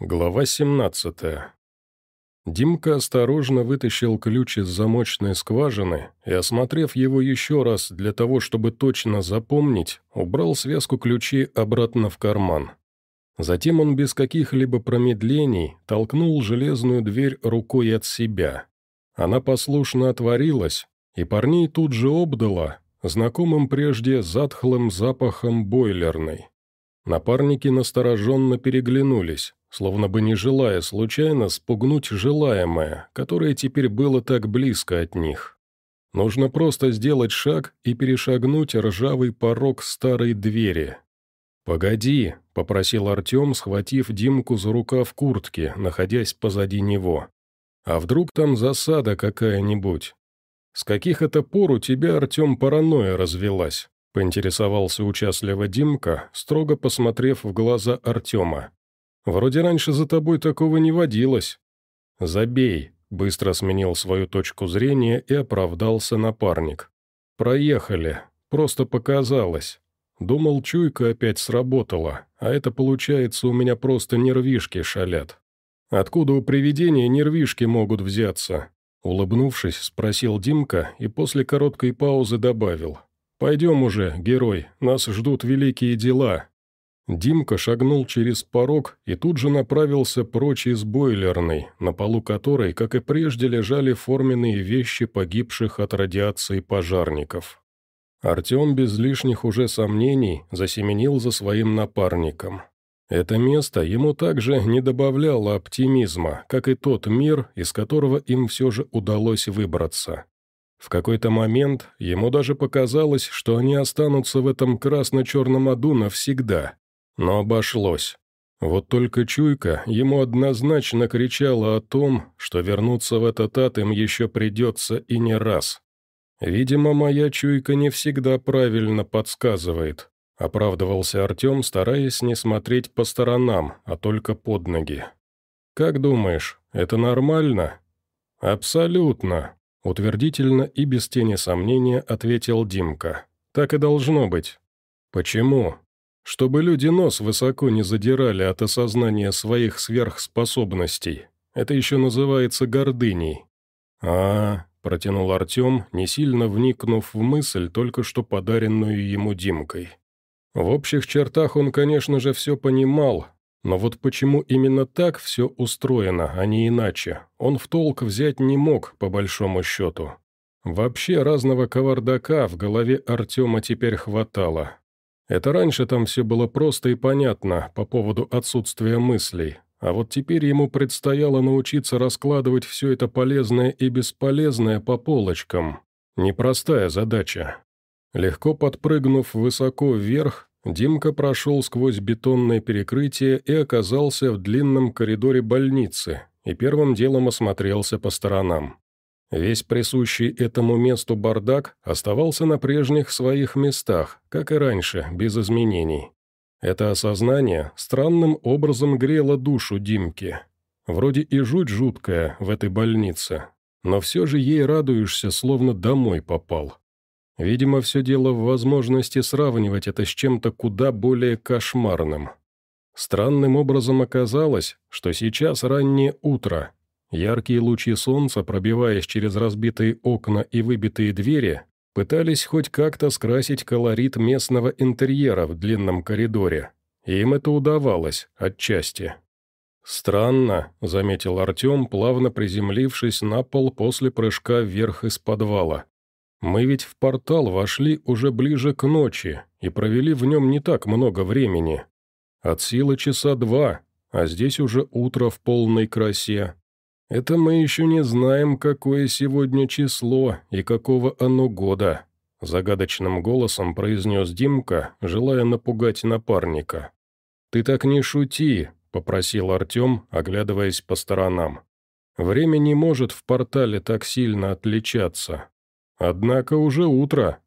Глава 17 Димка осторожно вытащил ключ из замочной скважины и, осмотрев его еще раз для того, чтобы точно запомнить, убрал связку ключей обратно в карман. Затем он без каких-либо промедлений толкнул железную дверь рукой от себя. Она послушно отворилась, и парней тут же обдала знакомым прежде затхлым запахом бойлерной. Напарники настороженно переглянулись словно бы не желая случайно спугнуть желаемое, которое теперь было так близко от них. Нужно просто сделать шаг и перешагнуть ржавый порог старой двери. «Погоди», — попросил Артем, схватив Димку за рукав куртки, находясь позади него. «А вдруг там засада какая-нибудь? С каких это пор у тебя, Артем, паранойя развелась?» — поинтересовался участливо Димка, строго посмотрев в глаза Артема. Вроде раньше за тобой такого не водилось». «Забей», — быстро сменил свою точку зрения и оправдался напарник. «Проехали. Просто показалось. Думал, чуйка опять сработала, а это, получается, у меня просто нервишки шалят. Откуда у привидения нервишки могут взяться?» Улыбнувшись, спросил Димка и после короткой паузы добавил. «Пойдем уже, герой, нас ждут великие дела». Димка шагнул через порог и тут же направился прочь из бойлерной, на полу которой, как и прежде, лежали форменные вещи погибших от радиации пожарников. Артем без лишних уже сомнений засеменил за своим напарником. Это место ему также не добавляло оптимизма, как и тот мир, из которого им все же удалось выбраться. В какой-то момент ему даже показалось, что они останутся в этом красно-черном аду навсегда, но обошлось. Вот только чуйка ему однозначно кричала о том, что вернуться в этот ад им еще придется и не раз. «Видимо, моя чуйка не всегда правильно подсказывает», оправдывался Артем, стараясь не смотреть по сторонам, а только под ноги. «Как думаешь, это нормально?» «Абсолютно», — утвердительно и без тени сомнения ответил Димка. «Так и должно быть». «Почему?» Чтобы люди нос высоко не задирали от осознания своих сверхспособностей. Это еще называется гордыней. а, протянул Артем, не сильно вникнув в мысль, только что подаренную ему Димкой. В общих чертах он, конечно же, все понимал, но вот почему именно так все устроено, а не иначе, он в толк взять не мог, по большому счету. Вообще разного кавардака в голове Артема теперь хватало. Это раньше там все было просто и понятно по поводу отсутствия мыслей, а вот теперь ему предстояло научиться раскладывать все это полезное и бесполезное по полочкам. Непростая задача. Легко подпрыгнув высоко вверх, Димка прошел сквозь бетонное перекрытие и оказался в длинном коридоре больницы, и первым делом осмотрелся по сторонам. Весь присущий этому месту бардак оставался на прежних своих местах, как и раньше, без изменений. Это осознание странным образом грело душу Димки. Вроде и жуть жуткая в этой больнице, но все же ей радуешься, словно домой попал. Видимо, все дело в возможности сравнивать это с чем-то куда более кошмарным. Странным образом оказалось, что сейчас раннее утро, Яркие лучи солнца, пробиваясь через разбитые окна и выбитые двери, пытались хоть как-то скрасить колорит местного интерьера в длинном коридоре. Им это удавалось, отчасти. «Странно», — заметил Артем, плавно приземлившись на пол после прыжка вверх из подвала. «Мы ведь в портал вошли уже ближе к ночи и провели в нем не так много времени. От силы часа два, а здесь уже утро в полной красе. «Это мы еще не знаем, какое сегодня число и какого оно года», загадочным голосом произнес Димка, желая напугать напарника. «Ты так не шути», — попросил Артем, оглядываясь по сторонам. «Время не может в портале так сильно отличаться. Однако уже утро.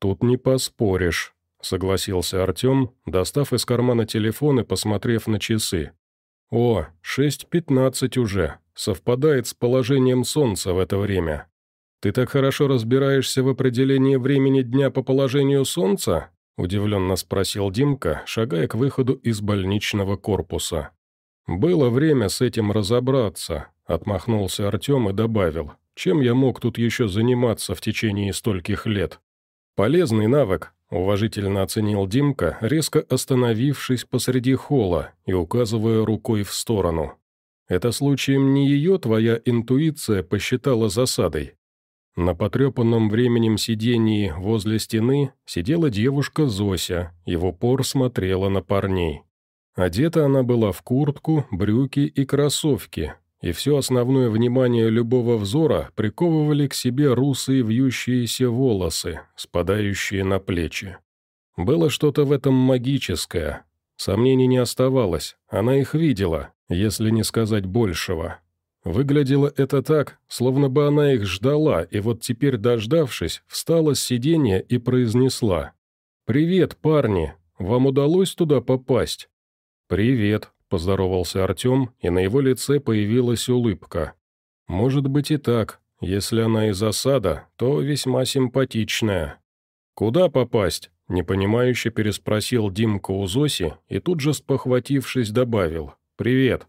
Тут не поспоришь», — согласился Артем, достав из кармана телефон и посмотрев на часы. «О, шесть пятнадцать уже совпадает с положением Солнца в это время. Ты так хорошо разбираешься в определении времени дня по положению Солнца?» – удивленно спросил Димка, шагая к выходу из больничного корпуса. «Было время с этим разобраться», — отмахнулся Артем и добавил. «Чем я мог тут еще заниматься в течение стольких лет?» «Полезный навык», — уважительно оценил Димка, резко остановившись посреди холла и указывая рукой в сторону. «Это случаем не ее твоя интуиция посчитала засадой?» На потрепанном временем сидении возле стены сидела девушка Зося и в упор смотрела на парней. Одета она была в куртку, брюки и кроссовки, и все основное внимание любого взора приковывали к себе русые вьющиеся волосы, спадающие на плечи. Было что-то в этом магическое. Сомнений не оставалось, она их видела, если не сказать большего. Выглядело это так, словно бы она их ждала, и вот теперь, дождавшись, встала с сиденья и произнесла. «Привет, парни! Вам удалось туда попасть?» «Привет», — поздоровался Артем, и на его лице появилась улыбка. «Может быть и так. Если она из осада, то весьма симпатичная». «Куда попасть?» — непонимающе переспросил Димка у Зоси и тут же, спохватившись, добавил. «Привет».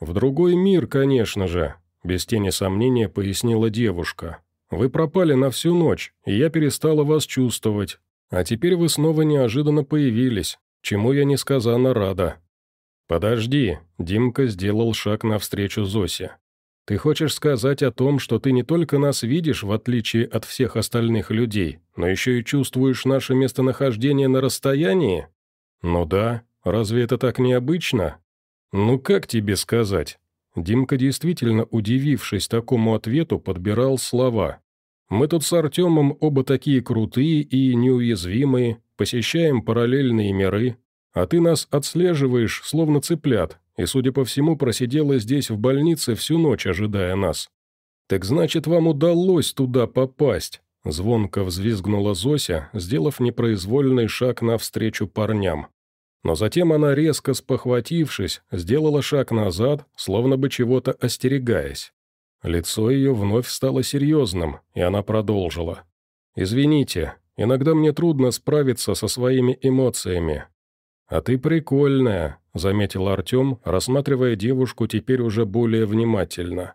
«В другой мир, конечно же», — без тени сомнения пояснила девушка. «Вы пропали на всю ночь, и я перестала вас чувствовать. А теперь вы снова неожиданно появились, чему я несказанно рада. «Подожди», — Димка сделал шаг навстречу Зосе. «Ты хочешь сказать о том, что ты не только нас видишь, в отличие от всех остальных людей, но еще и чувствуешь наше местонахождение на расстоянии?» «Ну да, разве это так необычно?» «Ну как тебе сказать?» Димка, действительно удивившись такому ответу, подбирал слова. «Мы тут с Артемом оба такие крутые и неуязвимые, посещаем параллельные миры, а ты нас отслеживаешь, словно цыплят, и, судя по всему, просидела здесь в больнице всю ночь, ожидая нас. Так значит, вам удалось туда попасть?» Звонко взвизгнула Зося, сделав непроизвольный шаг навстречу парням. Но затем она, резко спохватившись, сделала шаг назад, словно бы чего-то остерегаясь. Лицо ее вновь стало серьезным, и она продолжила. «Извините, иногда мне трудно справиться со своими эмоциями. «А ты прикольная», — заметил Артем, рассматривая девушку теперь уже более внимательно.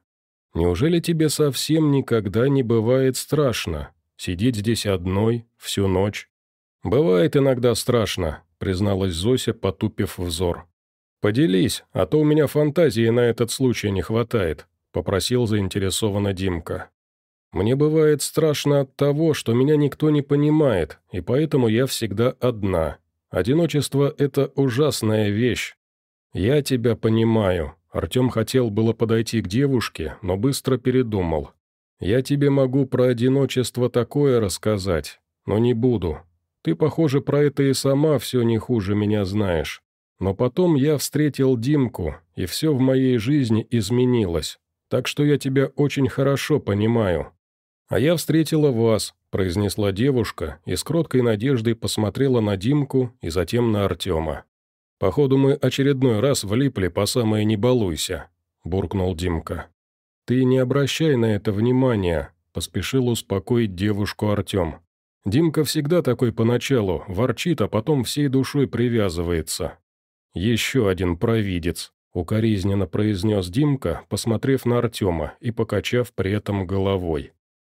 «Неужели тебе совсем никогда не бывает страшно? Сидеть здесь одной, всю ночь?» «Бывает иногда страшно», — призналась Зося, потупив взор. «Поделись, а то у меня фантазии на этот случай не хватает», — попросил заинтересованно Димка. «Мне бывает страшно от того, что меня никто не понимает, и поэтому я всегда одна», Одиночество – это ужасная вещь. Я тебя понимаю. Артем хотел было подойти к девушке, но быстро передумал. Я тебе могу про одиночество такое рассказать, но не буду. Ты, похоже, про это и сама все не хуже меня знаешь. Но потом я встретил Димку, и все в моей жизни изменилось. Так что я тебя очень хорошо понимаю. А я встретила вас, произнесла девушка и с кроткой надеждой посмотрела на Димку и затем на Артема. «Походу, мы очередной раз влипли по самое «не балуйся», — буркнул Димка. «Ты не обращай на это внимания», — поспешил успокоить девушку Артем. «Димка всегда такой поначалу, ворчит, а потом всей душой привязывается». «Еще один провидец», — укоризненно произнес Димка, посмотрев на Артема и покачав при этом головой.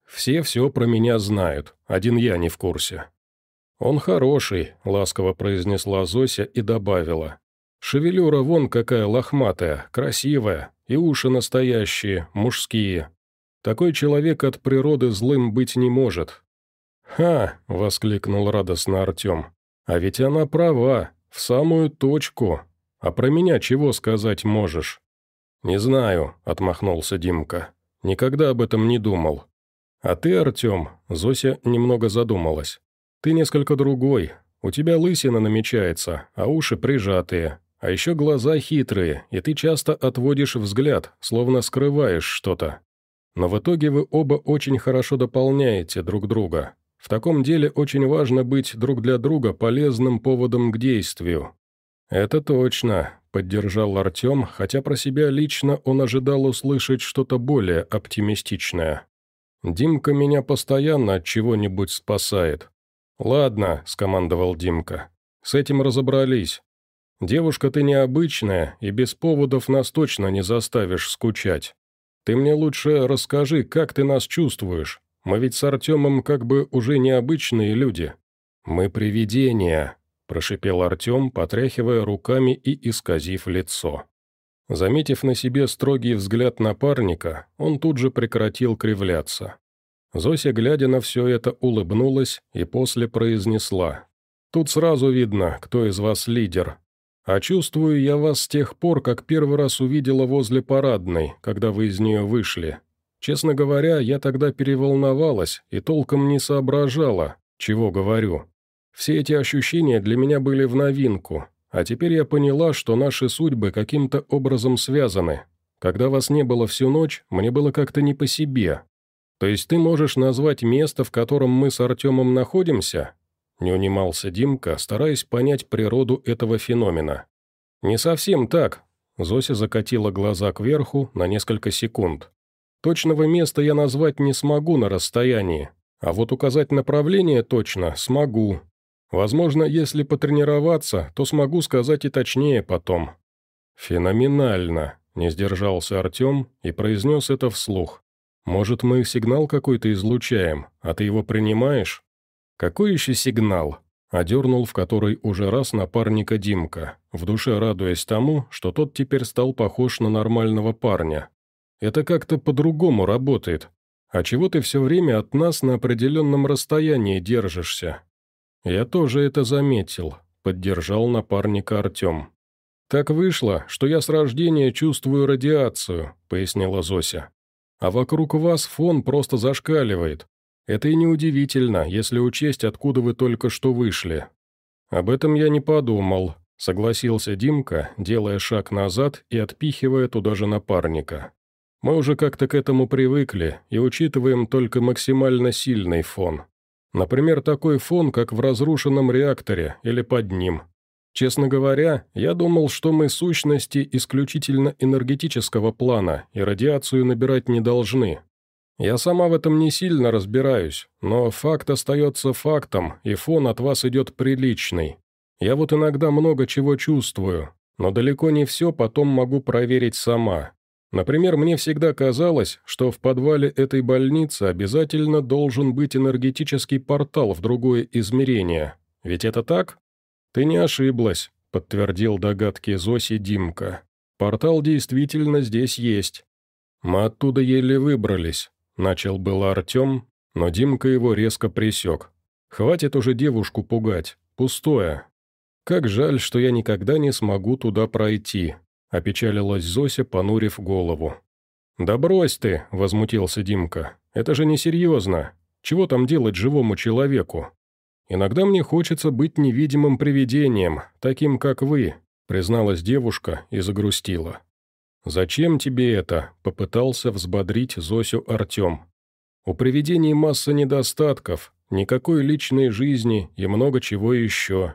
Все все про меня знают, один я не в курсе». «Он хороший», — ласково произнесла Зося и добавила. «Шевелюра вон какая лохматая, красивая, и уши настоящие, мужские. Такой человек от природы злым быть не может». «Ха!» — воскликнул радостно Артем. «А ведь она права, в самую точку. А про меня чего сказать можешь?» «Не знаю», — отмахнулся Димка. «Никогда об этом не думал. «А ты, Артем», — Зося немного задумалась. «Ты несколько другой. У тебя лысина намечается, а уши прижатые. А еще глаза хитрые, и ты часто отводишь взгляд, словно скрываешь что-то. Но в итоге вы оба очень хорошо дополняете друг друга. В таком деле очень важно быть друг для друга полезным поводом к действию». «Это точно», — поддержал Артем, хотя про себя лично он ожидал услышать что-то более оптимистичное. Димка меня постоянно от чего-нибудь спасает. «Ладно», — скомандовал Димка. «С этим разобрались. Девушка ты необычная, и без поводов нас точно не заставишь скучать. Ты мне лучше расскажи, как ты нас чувствуешь. Мы ведь с Артемом как бы уже необычные люди. Мы привидения», – прошипел Артем, потряхивая руками и исказив лицо. Заметив на себе строгий взгляд напарника, он тут же прекратил кривляться. Зося, глядя на все это, улыбнулась и после произнесла. «Тут сразу видно, кто из вас лидер. А чувствую я вас с тех пор, как первый раз увидела возле парадной, когда вы из нее вышли. Честно говоря, я тогда переволновалась и толком не соображала, чего говорю. Все эти ощущения для меня были в новинку, а теперь я поняла, что наши судьбы каким-то образом связаны. Когда вас не было всю ночь, мне было как-то не по себе. То есть ты можешь назвать место, в котором мы с Артемом находимся?» Не унимался Димка, стараясь понять природу этого феномена. «Не совсем так», — Зося закатила глаза кверху на несколько секунд. «Точного места я назвать не смогу на расстоянии, а вот указать направление точно смогу. Возможно, если потренироваться, то смогу сказать и точнее потом». «Феноменально», — не сдержался Артем и произнес это вслух. «Может, мы сигнал какой-то излучаем, а ты его принимаешь?» «Какой еще сигнал?» Одернул в который уже раз напарника Димка, в душе радуясь тому, что тот теперь стал похож на нормального парня. «Это как-то по-другому работает. А чего ты все время от нас на определенном расстоянии держишься?» «Я тоже это заметил», — поддержал напарника Артем. «Так вышло, что я с рождения чувствую радиацию», — пояснила Зося. «А вокруг вас фон просто зашкаливает, это и неудивительно, если учесть, откуда вы только что вышли. Об этом я не подумал, согласился Димка, делая шаг назад и отпихивая туда же напарника. Мы уже как-то к этому привыкли и учитываем только максимально сильный фон. Например, такой фон, как в разрушенном реакторе или под ним. Честно говоря, я думал, что мы сущности исключительно энергетического плана и радиацию набирать не должны, я сама в этом не сильно разбираюсь, но факт остается фактом, и фон от вас идет приличный. Я вот иногда много чего чувствую, но далеко не все потом могу проверить сама. Например, мне всегда казалось, что в подвале этой больницы обязательно должен быть энергетический портал в другое измерение. Ведь это так? Ты не ошиблась, подтвердил догадки Зоси Димка. Портал действительно здесь есть. Мы оттуда еле выбрались, Начал было Артем, но Димка его резко присек. «Хватит уже девушку пугать. Пустое. Как жаль, что я никогда не смогу туда пройти», — опечалилась Зося, понурив голову. «Да брось ты», — возмутился Димка. «Это же несерьезно. Чего там делать живому человеку? Иногда мне хочется быть невидимым привидением, таким, как вы», — призналась девушка и загрустила. «Зачем тебе это?» – попытался взбодрить Зосю Артем. «У привидений масса недостатков, никакой личной жизни и много чего еще».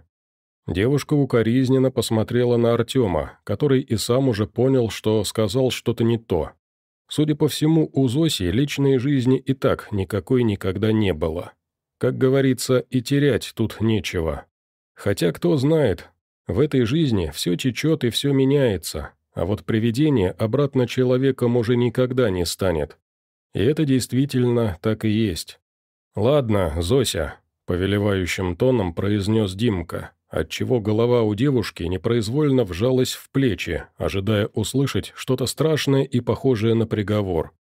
Девушка укоризненно посмотрела на Артема, который и сам уже понял, что сказал что-то не то. Судя по всему, у Зоси личной жизни и так никакой никогда не было. Как говорится, и терять тут нечего. Хотя кто знает, в этой жизни все течет и все меняется, а вот привидение обратно человеком уже никогда не станет. И это действительно так и есть. «Ладно, Зося», — повелевающим тоном произнес Димка, отчего голова у девушки непроизвольно вжалась в плечи, ожидая услышать что-то страшное и похожее на приговор.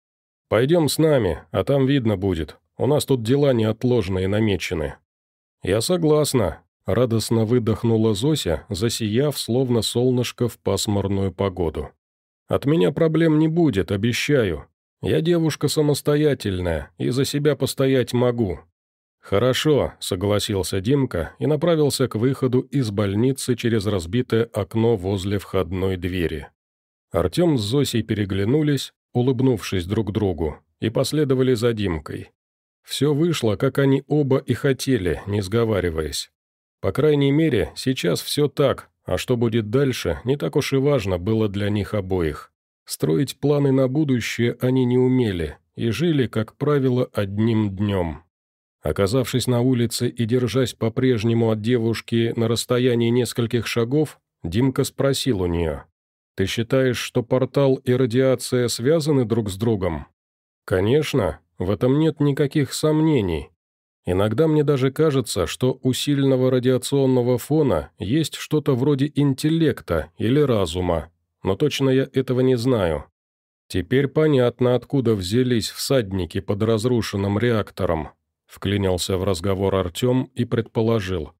«Пойдем с нами, а там видно будет. У нас тут дела неотложные намечены». «Я согласна», Радостно выдохнула Зося, засияв, словно солнышко в пасмурную погоду. «От меня проблем не будет, обещаю. Я девушка самостоятельная и за себя постоять могу». «Хорошо», — согласился Димка и направился к выходу из больницы через разбитое окно возле входной двери. Артем с Зосей переглянулись, улыбнувшись друг другу, и последовали за Димкой. Все вышло, как они оба и хотели, не сговариваясь. По крайней мере, сейчас все так, а что будет дальше, не так уж и важно было для них обоих. Строить планы на будущее они не умели и жили, как правило, одним днем. Оказавшись на улице и держась по-прежнему от девушки на расстоянии нескольких шагов, Димка спросил у нее. «Ты считаешь, что портал и радиация связаны друг с другом?» «Конечно, в этом нет никаких сомнений. Иногда мне даже кажется, что у сильного радиационного фона есть что-то вроде интеллекта или разума, но точно я этого не знаю. Теперь понятно, откуда взялись всадники под разрушенным реактором», вклинился в разговор Артем и предположил.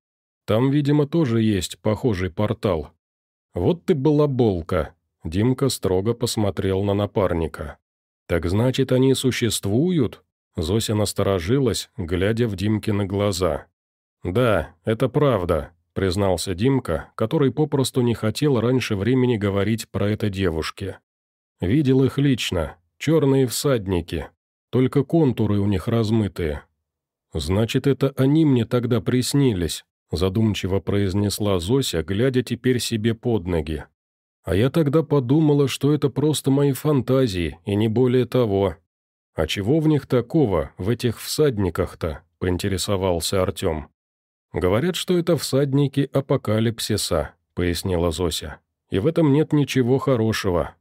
«Там, видимо, тоже есть похожий портал». «Вот ты балаболка!» Димка строго посмотрел на напарника. «Так значит, они существуют?» Зося насторожилась, глядя в Димкины глаза. «Да, это правда», — признался Димка, который попросту не хотел раньше времени говорить про это девушке. «Видел их лично, черные всадники, только контуры у них размытые». «Значит, это они мне тогда приснились», — задумчиво произнесла Зося, глядя теперь себе под ноги. «А я тогда подумала, что это просто мои фантазии, и не более того. «А чего в них такого, в этих всадниках-то?» – поинтересовался Артем. «Говорят, что это всадники апокалипсиса», – пояснила Зося. «И в этом нет ничего хорошего».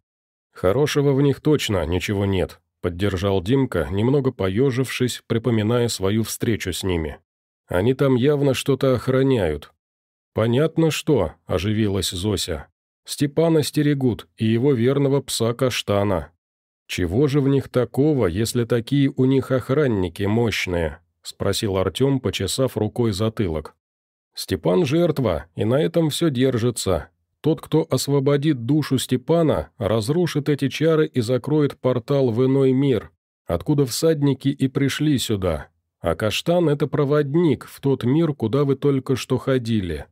«Хорошего в них точно ничего нет», – поддержал Димка, немного поежившись, припоминая свою встречу с ними. «Они там явно что-то охраняют». «Понятно что», – оживилась Зося. «Степана стерегут и его верного пса Каштана. «Чего же в них такого, если такие у них охранники мощные?» – спросил Артем, почесав рукой затылок. «Степан – жертва, и на этом все держится. Тот, кто освободит душу Степана, разрушит эти чары и закроет портал в иной мир, откуда всадники и пришли сюда. А Каштан – это проводник в тот мир, куда вы только что ходили.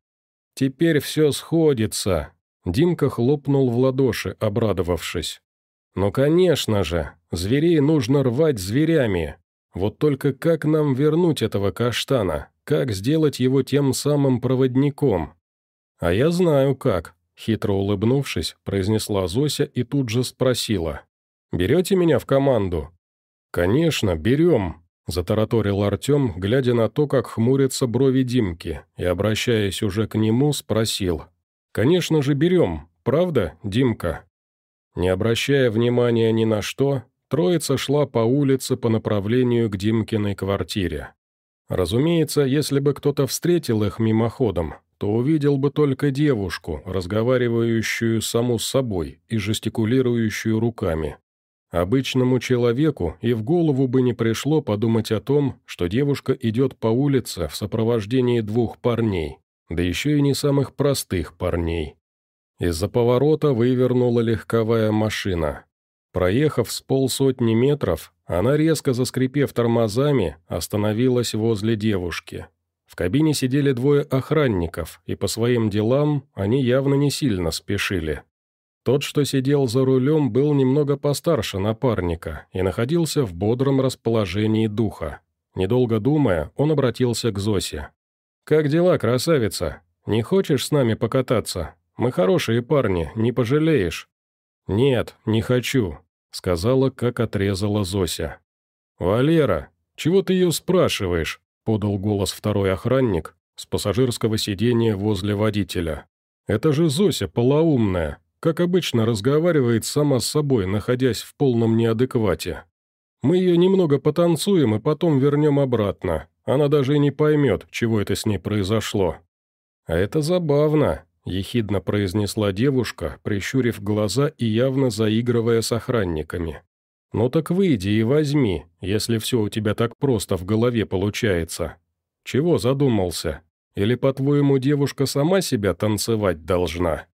Теперь все сходится». Димка хлопнул в ладоши, обрадовавшись. «Ну, конечно же, зверей нужно рвать зверями. Вот только как нам вернуть этого каштана? Как сделать его тем самым проводником?» «А я знаю как», — хитро улыбнувшись, произнесла Зося и тут же спросила. «Берете меня в команду?» «Конечно, берем», — затараторил Артем, глядя на то, как хмурятся брови Димки, и, обращаясь уже к нему, спросил. «Конечно же берем, правда, Димка?» Не обращая внимания ни на что, троица шла по улице по направлению к Димкиной квартире. Разумеется, если бы кто-то встретил их мимоходом, то увидел бы только девушку, разговаривающую саму с собой и жестикулирующую руками. Обычному человеку и в голову бы не пришло подумать о том, что девушка идет по улице в сопровождении двух парней, да еще и не самых простых парней. Из-за поворота вывернула легковая машина. Проехав с полсотни метров, она, резко заскрипев тормозами, остановилась возле девушки. В кабине сидели двое охранников, и по своим делам они явно не сильно спешили. Тот, что сидел за рулем, был немного постарше напарника и находился в бодром расположении духа. Недолго думая, он обратился к Зосе. «Как дела, красавица? Не хочешь с нами покататься? Мы хорошие парни, не пожалеешь». «Нет, не хочу», — сказала, как отрезала Зося. «Валера, чего ты ее спрашиваешь?» — подал голос второй охранник с пассажирского сидения возле водителя. «Это же Зося полоумная, как обычно разговаривает сама с собой, находясь в полном неадеквате. Мы ее немного потанцуем и потом вернем обратно. Она даже и не поймет, чего это с ней произошло». «А это забавно», – ехидно произнесла девушка, прищурив глаза и явно заигрывая с охранниками. «Ну так выйди и возьми, если все у тебя так просто в голове получается. Чего задумался? Или, по-твоему, девушка сама себя танцевать должна?»